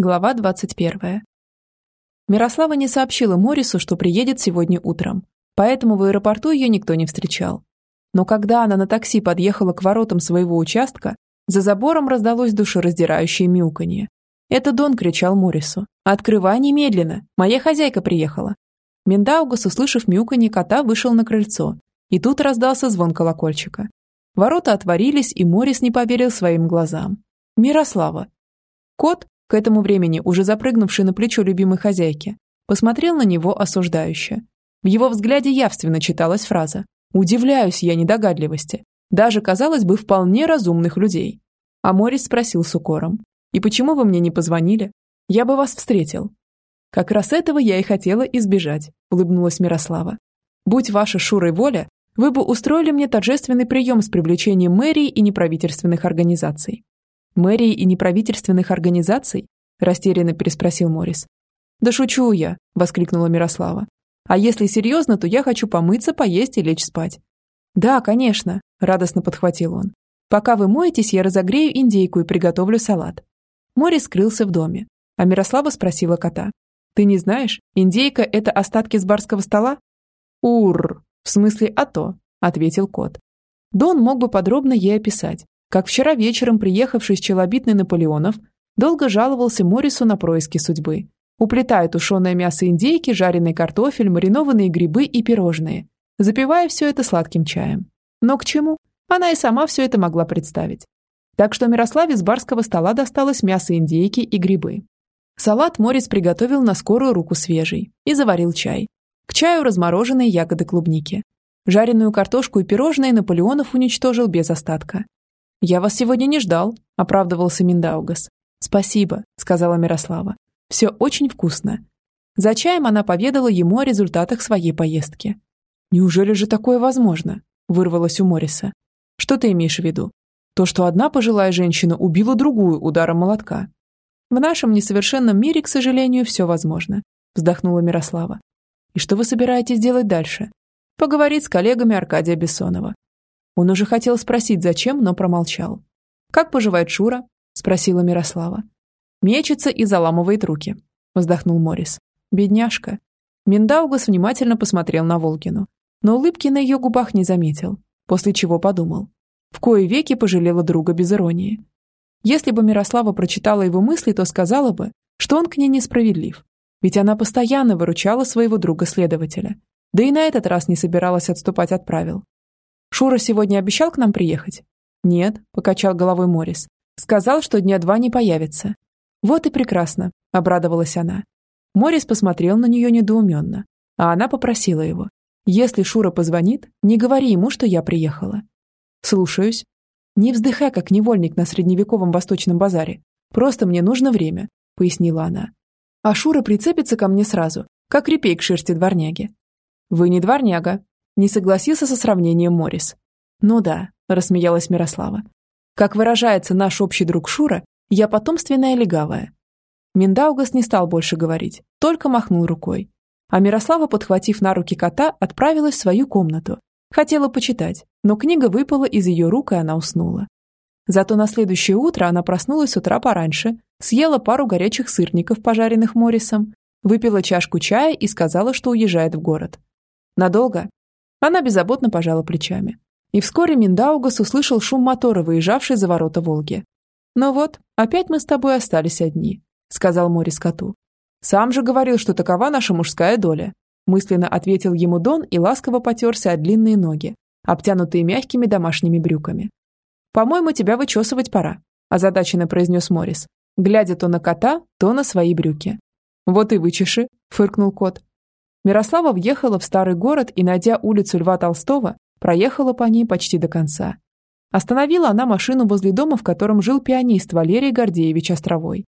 Глава 21. Мирослава не сообщила Морису, что приедет сегодня утром, поэтому в аэропорту ее никто не встречал. Но когда она на такси подъехала к воротам своего участка, за забором раздалось душераздирающее мяуканье. Это Дон кричал Морису. «Открывай немедленно! Моя хозяйка приехала!» Миндаугас, услышав мяуканье кота, вышел на крыльцо, и тут раздался звон колокольчика. Ворота отворились, и Морис не поверил своим глазам. «Мирослава!» Кот, к этому времени уже запрыгнувший на плечо любимой хозяйки, посмотрел на него осуждающе. В его взгляде явственно читалась фраза «Удивляюсь я недогадливости, даже, казалось бы, вполне разумных людей». А Морис спросил с укором «И почему вы мне не позвонили? Я бы вас встретил». «Как раз этого я и хотела избежать», – улыбнулась Мирослава. «Будь ваша Шурой воля, вы бы устроили мне торжественный прием с привлечением мэрии и неправительственных организаций. Мэрии и неправительственных организаций? Растерянно переспросил Морис. Да шучу я, воскликнула Мирослава. А если серьезно, то я хочу помыться, поесть и лечь спать. Да, конечно, радостно подхватил он. Пока вы моетесь, я разогрею индейку и приготовлю салат. Морис скрылся в доме, а Мирослава спросила кота. Ты не знаешь, индейка – это остатки с барского стола? Ур, в смысле а то, ответил кот. Дон мог бы подробно ей описать, как вчера вечером приехавший с челобитной Наполеонов долго жаловался Морису на происки судьбы, уплетая тушеное мясо индейки, жареный картофель, маринованные грибы и пирожные, запивая все это сладким чаем. Но к чему? Она и сама все это могла представить. Так что Мирославе с барского стола досталось мясо индейки и грибы. Салат Морис приготовил на скорую руку свежий и заварил чай. К чаю размороженные ягоды клубники. Жареную картошку и пирожные Наполеонов уничтожил без остатка. «Я вас сегодня не ждал», – оправдывался Миндаугас. «Спасибо», – сказала Мирослава. «Все очень вкусно». За чаем она поведала ему о результатах своей поездки. «Неужели же такое возможно?» – вырвалось у Мориса. «Что ты имеешь в виду? То, что одна пожилая женщина убила другую ударом молотка». «В нашем несовершенном мире, к сожалению, все возможно», – вздохнула Мирослава. «И что вы собираетесь делать дальше?» «Поговорить с коллегами Аркадия Бессонова. Он уже хотел спросить, зачем, но промолчал. «Как поживает Шура?» – спросила Мирослава. «Мечется и заламывает руки», – вздохнул Морис. «Бедняжка». Миндаугас внимательно посмотрел на Волгину, но улыбки на ее губах не заметил, после чего подумал. В кои веки пожалела друга без иронии. Если бы Мирослава прочитала его мысли, то сказала бы, что он к ней несправедлив, ведь она постоянно выручала своего друга-следователя, да и на этот раз не собиралась отступать от правил. Шура сегодня обещал к нам приехать? Нет, покачал головой Морис. Сказал, что дня два не появится. Вот и прекрасно, обрадовалась она. Морис посмотрел на нее недоуменно, а она попросила его. Если Шура позвонит, не говори ему, что я приехала. Слушаюсь. Не вздыхай, как невольник на средневековом восточном базаре. Просто мне нужно время, пояснила она. А Шура прицепится ко мне сразу, как репей к шерсти дворняги. Вы не дворняга, не согласился со сравнением Морис. «Ну да», – рассмеялась Мирослава. «Как выражается наш общий друг Шура, я потомственная легавая». Миндаугас не стал больше говорить, только махнул рукой. А Мирослава, подхватив на руки кота, отправилась в свою комнату. Хотела почитать, но книга выпала из ее рук, и она уснула. Зато на следующее утро она проснулась с утра пораньше, съела пару горячих сырников, пожаренных Моррисом, выпила чашку чая и сказала, что уезжает в город. Надолго? Она беззаботно пожала плечами. И вскоре Миндаугас услышал шум мотора, выезжавший за ворота Волги. «Ну вот, опять мы с тобой остались одни», — сказал Морис коту. «Сам же говорил, что такова наша мужская доля», — мысленно ответил ему Дон и ласково потерся от длинные ноги, обтянутые мягкими домашними брюками. «По-моему, тебя вычесывать пора», — озадаченно произнес Морис, глядя то на кота, то на свои брюки. «Вот и вычеши», — фыркнул кот. Мирослава въехала в старый город и, найдя улицу Льва Толстого, проехала по ней почти до конца. Остановила она машину возле дома, в котором жил пианист Валерий Гордеевич Островой.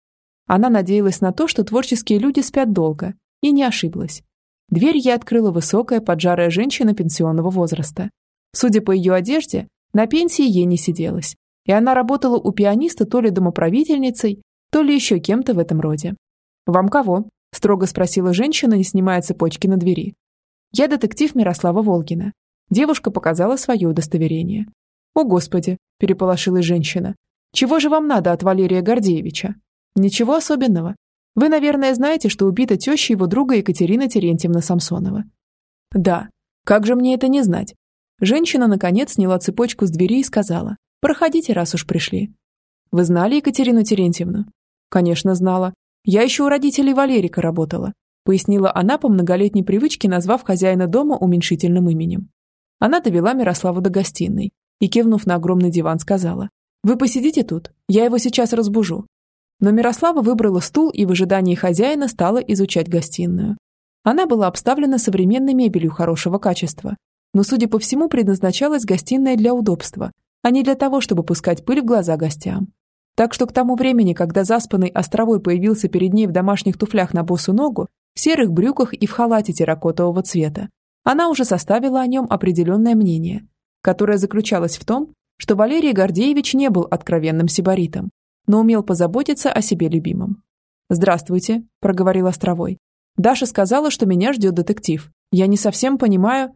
Она надеялась на то, что творческие люди спят долго, и не ошиблась. Дверь ей открыла высокая поджарая женщина пенсионного возраста. Судя по ее одежде, на пенсии ей не сиделось, и она работала у пианиста то ли домоправительницей, то ли еще кем-то в этом роде. «Вам кого?» – строго спросила женщина, не снимая цепочки на двери. «Я детектив Мирослава Волгина». Девушка показала свое удостоверение. «О, Господи!» – переполошилась женщина. «Чего же вам надо от Валерия Гордеевича?» Ничего особенного. Вы, наверное, знаете, что убита теща его друга Екатерина Терентьевна Самсонова. Да. Как же мне это не знать? Женщина, наконец, сняла цепочку с двери и сказала. Проходите, раз уж пришли. Вы знали Екатерину Терентьевну? Конечно, знала. Я еще у родителей Валерика работала, пояснила она по многолетней привычке, назвав хозяина дома уменьшительным именем. Она довела Мирославу до гостиной и, кивнув на огромный диван, сказала. «Вы посидите тут, я его сейчас разбужу. Но Мирослава выбрала стул и в ожидании хозяина стала изучать гостиную. Она была обставлена современной мебелью хорошего качества, но, судя по всему, предназначалась гостиная для удобства, а не для того, чтобы пускать пыль в глаза гостям. Так что к тому времени, когда заспанный островой появился перед ней в домашних туфлях на босу ногу, в серых брюках и в халате терракотового цвета, она уже составила о нем определенное мнение, которое заключалось в том, что Валерий Гордеевич не был откровенным сибаритом, но умел позаботиться о себе любимом. «Здравствуйте», – проговорил Островой. «Даша сказала, что меня ждет детектив. Я не совсем понимаю...»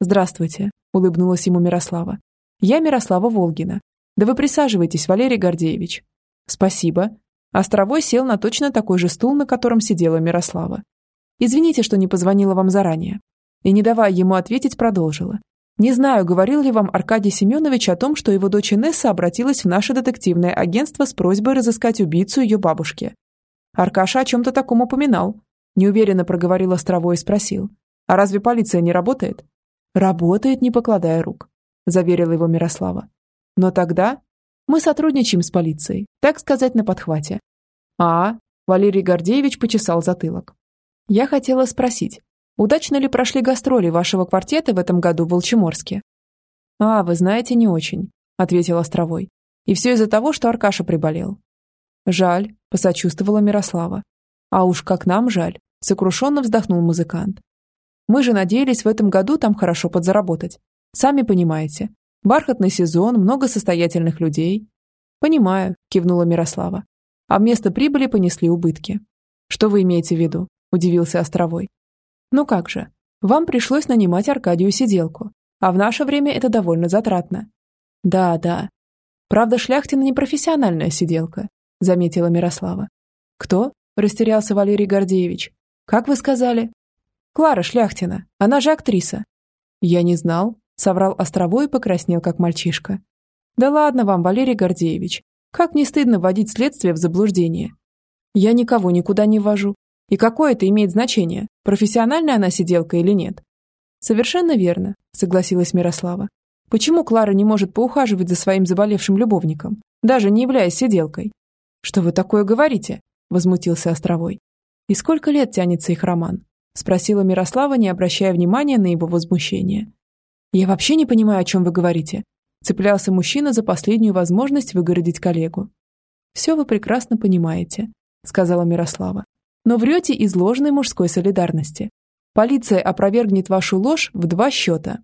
«Здравствуйте», – улыбнулась ему Мирослава. «Я Мирослава Волгина. Да вы присаживайтесь, Валерий Гордеевич». «Спасибо». Островой сел на точно такой же стул, на котором сидела Мирослава. «Извините, что не позвонила вам заранее». И, не давая ему ответить, продолжила. Не знаю, говорил ли вам Аркадий Семенович о том, что его дочь Инесса обратилась в наше детективное агентство с просьбой разыскать убийцу ее бабушки. Аркаша о чем-то таком упоминал. Неуверенно проговорил Островой и спросил. А разве полиция не работает? Работает, не покладая рук, заверила его Мирослава. Но тогда мы сотрудничаем с полицией, так сказать, на подхвате. А, Валерий Гордеевич почесал затылок. Я хотела спросить, Удачно ли прошли гастроли вашего квартета в этом году в Волчеморске? А, вы знаете, не очень, ответил Островой. И все из-за того, что Аркаша приболел. Жаль, посочувствовала Мирослава. А уж как нам жаль, сокрушенно вздохнул музыкант. Мы же надеялись в этом году там хорошо подзаработать. Сами понимаете, бархатный сезон, много состоятельных людей. Понимаю, кивнула Мирослава. А вместо прибыли понесли убытки. Что вы имеете в виду? Удивился Островой. Ну как же, вам пришлось нанимать Аркадию сиделку, а в наше время это довольно затратно. Да, да. Правда, Шляхтина не профессиональная сиделка, заметила Мирослава. Кто? Растерялся Валерий Гордеевич. Как вы сказали? Клара Шляхтина. Она же актриса. Я не знал, соврал Островой и покраснел, как мальчишка. Да ладно вам, Валерий Гордеевич. Как не стыдно вводить следствие в заблуждение. Я никого никуда не ввожу. И какое это имеет значение, профессиональная она сиделка или нет? Совершенно верно, согласилась Мирослава. Почему Клара не может поухаживать за своим заболевшим любовником, даже не являясь сиделкой? Что вы такое говорите? Возмутился Островой. И сколько лет тянется их роман? Спросила Мирослава, не обращая внимания на его возмущение. Я вообще не понимаю, о чем вы говорите. Цеплялся мужчина за последнюю возможность выгородить коллегу. «Все вы прекрасно понимаете», — сказала Мирослава но врете из ложной мужской солидарности. Полиция опровергнет вашу ложь в два счета.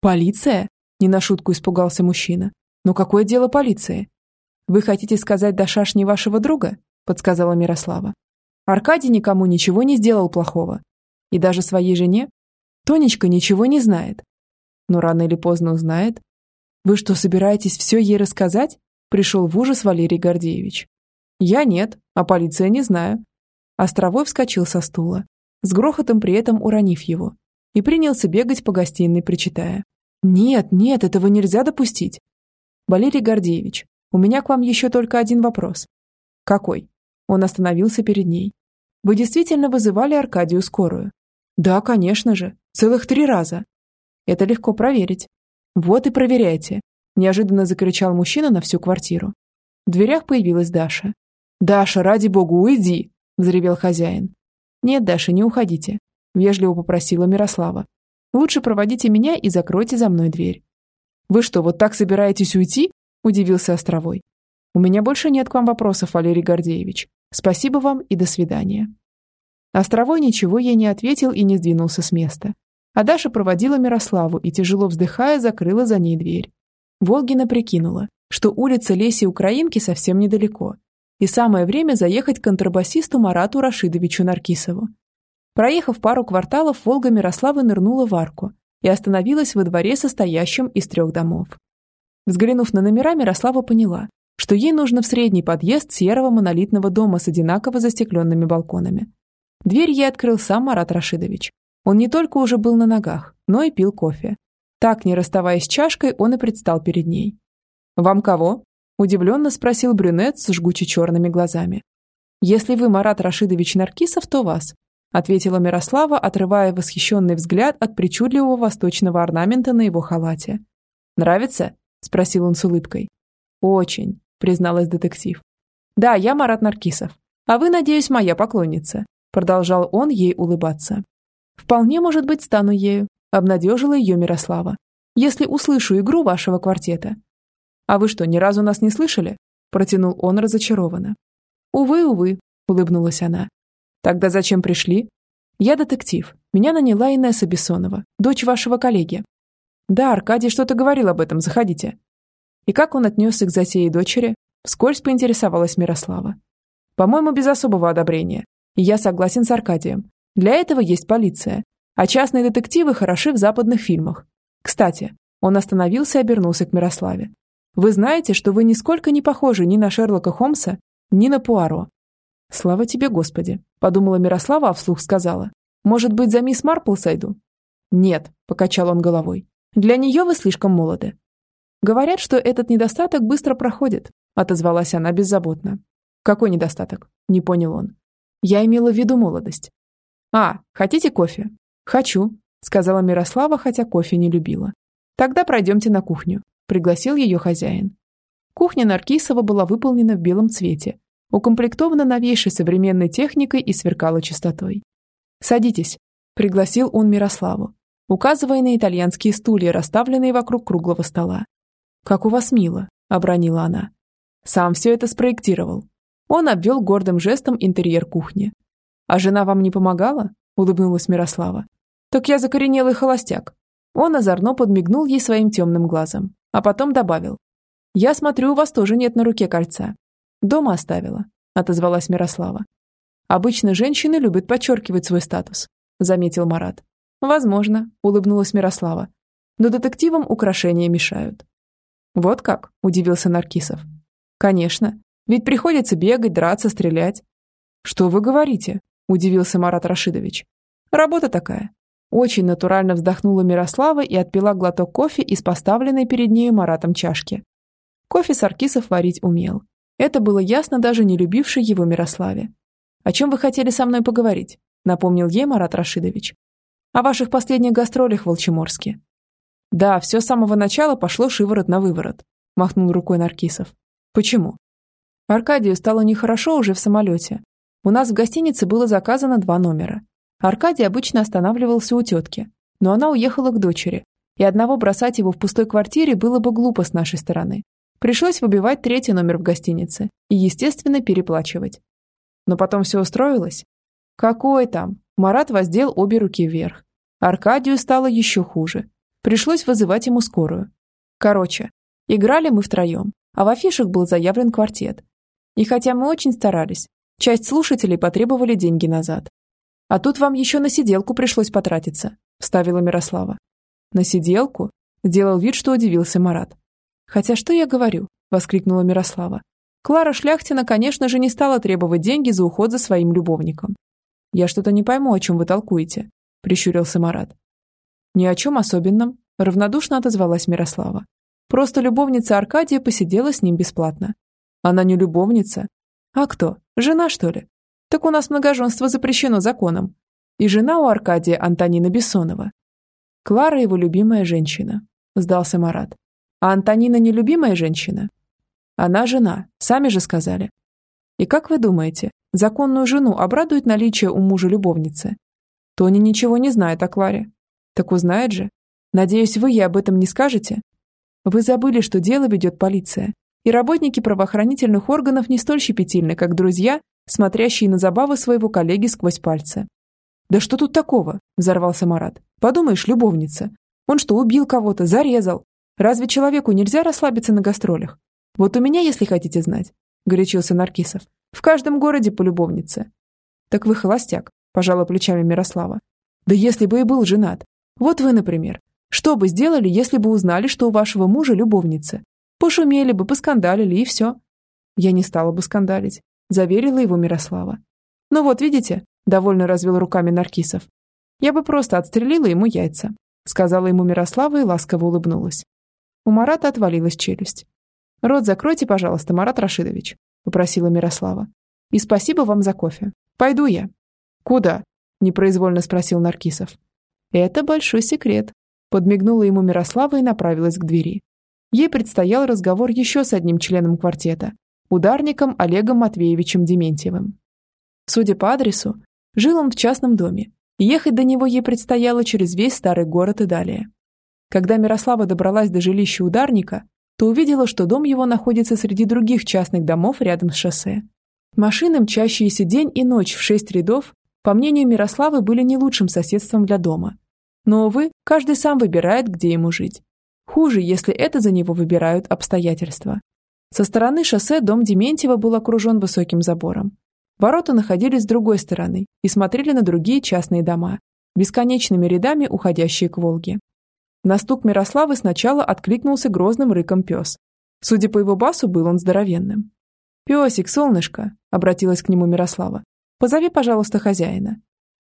Полиция? Не на шутку испугался мужчина. Но какое дело полиции? Вы хотите сказать до шашни вашего друга? Подсказала Мирослава. Аркадий никому ничего не сделал плохого. И даже своей жене? Тонечка ничего не знает. Но рано или поздно узнает. Вы что, собираетесь все ей рассказать? Пришел в ужас Валерий Гордеевич. Я нет, а полиция не знаю. Островой вскочил со стула, с грохотом при этом уронив его, и принялся бегать по гостиной, причитая. «Нет, нет, этого нельзя допустить!» «Валерий Гордеевич, у меня к вам еще только один вопрос». «Какой?» Он остановился перед ней. «Вы действительно вызывали Аркадию скорую?» «Да, конечно же. Целых три раза». «Это легко проверить». «Вот и проверяйте», – неожиданно закричал мужчина на всю квартиру. В дверях появилась Даша. «Даша, ради бога, уйди!» – взревел хозяин. «Нет, Даша, не уходите», – вежливо попросила Мирослава. «Лучше проводите меня и закройте за мной дверь». «Вы что, вот так собираетесь уйти?» – удивился Островой. «У меня больше нет к вам вопросов, Валерий Гордеевич. Спасибо вам и до свидания». Островой ничего ей не ответил и не сдвинулся с места. А Даша проводила Мирославу и, тяжело вздыхая, закрыла за ней дверь. Волгина прикинула, что улица Леси Украинки совсем недалеко, и самое время заехать к контрабасисту Марату Рашидовичу Наркисову. Проехав пару кварталов, Волга Мирослава нырнула в арку и остановилась во дворе, состоящем из трех домов. Взглянув на номера, Мирослава поняла, что ей нужно в средний подъезд серого монолитного дома с одинаково застекленными балконами. Дверь ей открыл сам Марат Рашидович. Он не только уже был на ногах, но и пил кофе. Так, не расставаясь с чашкой, он и предстал перед ней. «Вам кого?» – удивленно спросил брюнет с жгуче черными глазами. «Если вы Марат Рашидович Наркисов, то вас», – ответила Мирослава, отрывая восхищенный взгляд от причудливого восточного орнамента на его халате. «Нравится?» – спросил он с улыбкой. «Очень», – призналась детектив. «Да, я Марат Наркисов. А вы, надеюсь, моя поклонница», – продолжал он ей улыбаться. «Вполне, может быть, стану ею», – обнадежила ее Мирослава. «Если услышу игру вашего квартета». «А вы что, ни разу нас не слышали?» – протянул он разочарованно. «Увы, увы», – улыбнулась она. «Тогда зачем пришли?» «Я детектив. Меня наняла Инесса Бессонова, дочь вашего коллеги». «Да, Аркадий что-то говорил об этом, заходите». И как он отнесся к затее дочери, вскользь поинтересовалась Мирослава. «По-моему, без особого одобрения. И я согласен с Аркадием. Для этого есть полиция. А частные детективы хороши в западных фильмах. Кстати, он остановился и обернулся к Мирославе. Вы знаете, что вы нисколько не похожи ни на Шерлока Холмса, ни на Пуаро. Слава тебе, Господи, подумала Мирослава, а вслух сказала. Может быть, за мисс Марпл сойду? Нет, покачал он головой. Для нее вы слишком молоды. Говорят, что этот недостаток быстро проходит, отозвалась она беззаботно. Какой недостаток? Не понял он. Я имела в виду молодость. А, хотите кофе? Хочу, сказала Мирослава, хотя кофе не любила. Тогда пройдемте на кухню, пригласил ее хозяин. Кухня Наркисова была выполнена в белом цвете, укомплектована новейшей современной техникой и сверкала чистотой. «Садитесь», – пригласил он Мирославу указывая на итальянские стулья, расставленные вокруг круглого стола. «Как у вас мило», — обронила она. «Сам все это спроектировал». Он обвел гордым жестом интерьер кухни. «А жена вам не помогала?» — улыбнулась Мирослава. «Так я закоренелый холостяк». Он озорно подмигнул ей своим темным глазом, а потом добавил. «Я смотрю, у вас тоже нет на руке кольца». «Дома оставила», — отозвалась Мирослава. «Обычно женщины любят подчеркивать свой статус», — заметил Марат. «Возможно», – улыбнулась Мирослава. «Но детективам украшения мешают». «Вот как?» – удивился Наркисов. «Конечно. Ведь приходится бегать, драться, стрелять». «Что вы говорите?» – удивился Марат Рашидович. «Работа такая». Очень натурально вздохнула Мирослава и отпила глоток кофе из поставленной перед нею Маратом чашки. Кофе Саркисов варить умел. Это было ясно даже не любившей его Мирославе. «О чем вы хотели со мной поговорить?» – напомнил ей Марат Рашидович. О ваших последних гастролях в Волчеморске. Да, все с самого начала пошло шиворот на выворот, махнул рукой Наркисов. Почему? Аркадию стало нехорошо уже в самолете. У нас в гостинице было заказано два номера. Аркадий обычно останавливался у тетки, но она уехала к дочери, и одного бросать его в пустой квартире было бы глупо с нашей стороны. Пришлось выбивать третий номер в гостинице и, естественно, переплачивать. Но потом все устроилось. Какой там? Марат воздел обе руки вверх. Аркадию стало еще хуже. Пришлось вызывать ему скорую. Короче, играли мы втроем, а в афишах был заявлен квартет. И хотя мы очень старались, часть слушателей потребовали деньги назад. А тут вам еще на сиделку пришлось потратиться, вставила Мирослава. На сиделку? Сделал вид, что удивился Марат. Хотя что я говорю? воскликнула Мирослава. Клара Шляхтина, конечно же, не стала требовать деньги за уход за своим любовником. «Я что-то не пойму, о чем вы толкуете», – прищурился Марат. «Ни о чем особенном», – равнодушно отозвалась Мирослава. «Просто любовница Аркадия посидела с ним бесплатно». «Она не любовница?» «А кто? Жена, что ли?» «Так у нас многоженство запрещено законом. И жена у Аркадия Антонина Бессонова». «Клара его любимая женщина», – сдался Марат. «А Антонина не любимая женщина?» «Она жена, сами же сказали». «И как вы думаете, Законную жену обрадует наличие у мужа любовницы. Тони ничего не знает о Кларе. Так узнает же. Надеюсь, вы ей об этом не скажете? Вы забыли, что дело ведет полиция. И работники правоохранительных органов не столь щепетильны, как друзья, смотрящие на забавы своего коллеги сквозь пальцы. «Да что тут такого?» – взорвался Марат. «Подумаешь, любовница. Он что, убил кого-то, зарезал? Разве человеку нельзя расслабиться на гастролях? Вот у меня, если хотите знать», – горячился Наркисов. В каждом городе по любовнице. Так вы холостяк, пожала плечами Мирослава. Да если бы и был женат. Вот вы, например. Что бы сделали, если бы узнали, что у вашего мужа любовница? Пошумели бы, поскандалили, и все. Я не стала бы скандалить, заверила его Мирослава. Ну вот, видите, довольно развел руками Наркисов. Я бы просто отстрелила ему яйца, сказала ему Мирослава и ласково улыбнулась. У Марата отвалилась челюсть. «Рот закройте, пожалуйста, Марат Рашидович», – попросила Мирослава. «И спасибо вам за кофе. Пойду я». «Куда?» – непроизвольно спросил Наркисов. «Это большой секрет», – подмигнула ему Мирослава и направилась к двери. Ей предстоял разговор еще с одним членом квартета, ударником Олегом Матвеевичем Дементьевым. Судя по адресу, жил он в частном доме, и ехать до него ей предстояло через весь старый город и далее. Когда Мирослава добралась до жилища ударника, то увидела, что дом его находится среди других частных домов рядом с шоссе. Машины, мчащиеся день и ночь в шесть рядов, по мнению Мирославы, были не лучшим соседством для дома. Но, увы, каждый сам выбирает, где ему жить. Хуже, если это за него выбирают обстоятельства. Со стороны шоссе дом Дементьева был окружен высоким забором. Ворота находились с другой стороны и смотрели на другие частные дома, бесконечными рядами уходящие к Волге. На стук Мирославы сначала откликнулся грозным рыком пес. Судя по его басу, был он здоровенным. «Песик, солнышко!» – обратилась к нему Мирослава. «Позови, пожалуйста, хозяина».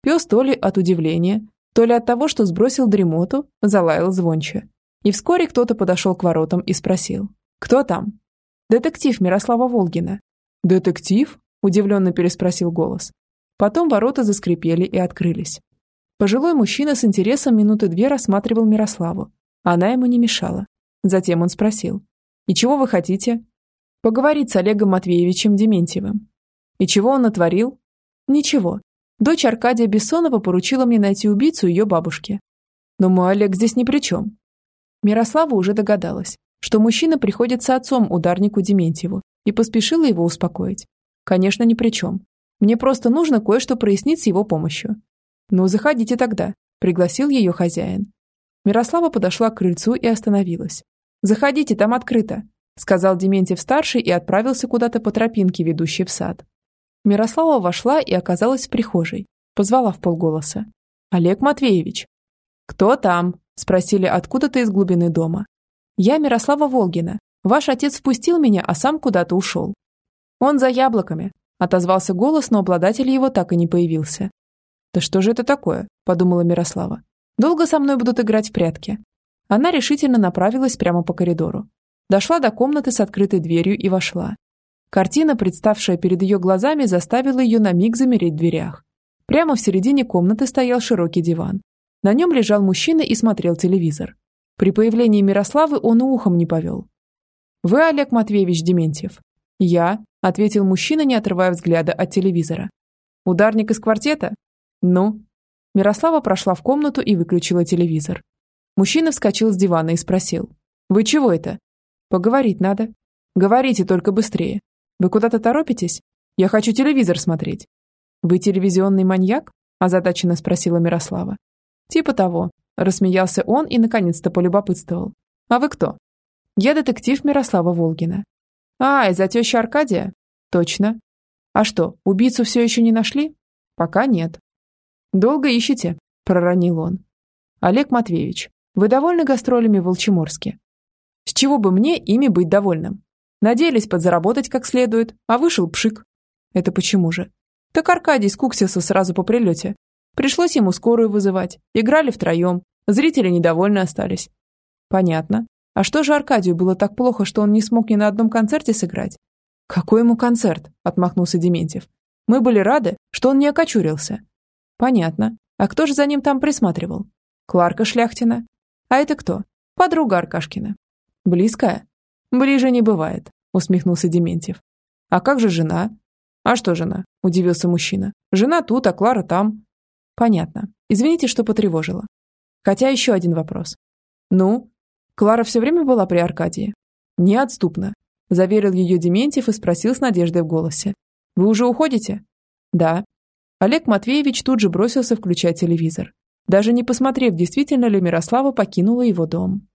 Пес то ли от удивления, то ли от того, что сбросил дремоту, залаял звонче. И вскоре кто-то подошел к воротам и спросил. «Кто там?» «Детектив Мирослава Волгина». «Детектив?» – удивленно переспросил голос. Потом ворота заскрипели и открылись. Пожилой мужчина с интересом минуты две рассматривал Мирославу. Она ему не мешала. Затем он спросил. «И чего вы хотите?» «Поговорить с Олегом Матвеевичем Дементьевым». «И чего он натворил?» «Ничего. Дочь Аркадия Бессонова поручила мне найти убийцу ее бабушки». «Но мой Олег здесь ни при чем». Мирослава уже догадалась, что мужчина приходится отцом ударнику Дементьеву и поспешила его успокоить. «Конечно, ни при чем. Мне просто нужно кое-что прояснить с его помощью. «Ну, заходите тогда», – пригласил ее хозяин. Мирослава подошла к крыльцу и остановилась. «Заходите, там открыто», – сказал Дементьев-старший и отправился куда-то по тропинке, ведущей в сад. Мирослава вошла и оказалась в прихожей. Позвала в полголоса. «Олег Матвеевич». «Кто там?» – спросили откуда-то из глубины дома. «Я Мирослава Волгина. Ваш отец впустил меня, а сам куда-то ушел». «Он за яблоками», – отозвался голос, но обладатель его так и не появился. «Да что же это такое?» – подумала Мирослава. «Долго со мной будут играть в прятки?» Она решительно направилась прямо по коридору. Дошла до комнаты с открытой дверью и вошла. Картина, представшая перед ее глазами, заставила ее на миг замереть в дверях. Прямо в середине комнаты стоял широкий диван. На нем лежал мужчина и смотрел телевизор. При появлении Мирославы он ухом не повел. «Вы Олег Матвеевич Дементьев?» «Я», – ответил мужчина, не отрывая взгляда от телевизора. «Ударник из квартета?» «Ну?» Мирослава прошла в комнату и выключила телевизор. Мужчина вскочил с дивана и спросил. «Вы чего это?» «Поговорить надо». «Говорите, только быстрее. Вы куда-то торопитесь? Я хочу телевизор смотреть». «Вы телевизионный маньяк?» озадаченно спросила Мирослава. «Типа того», рассмеялся он и наконец-то полюбопытствовал. «А вы кто?» «Я детектив Мирослава Волгина». «А, из-за тещи Аркадия?» «Точно». «А что, убийцу все еще не нашли?» «Пока нет». «Долго ищете?» – проронил он. «Олег Матвеевич, вы довольны гастролями в Волчеморске?» «С чего бы мне ими быть довольным? Надеялись подзаработать как следует, а вышел пшик». «Это почему же?» «Так Аркадий скуксился сразу по прилете. Пришлось ему скорую вызывать. Играли втроем. Зрители недовольны остались». «Понятно. А что же Аркадию было так плохо, что он не смог ни на одном концерте сыграть?» «Какой ему концерт?» – отмахнулся Дементьев. «Мы были рады, что он не окочурился. Понятно. А кто же за ним там присматривал? Кларка Шляхтина. А это кто? Подруга Аркашкина. Близкая? Ближе не бывает, усмехнулся Дементьев. А как же жена? А что жена? Удивился мужчина. Жена тут, а Клара там. Понятно. Извините, что потревожила. Хотя еще один вопрос. Ну? Клара все время была при Аркадии? Неотступно. Заверил ее Дементьев и спросил с надеждой в голосе. Вы уже уходите? Да. Олег Матвеевич тут же бросился включать телевизор, даже не посмотрев, действительно ли Мирослава покинула его дом.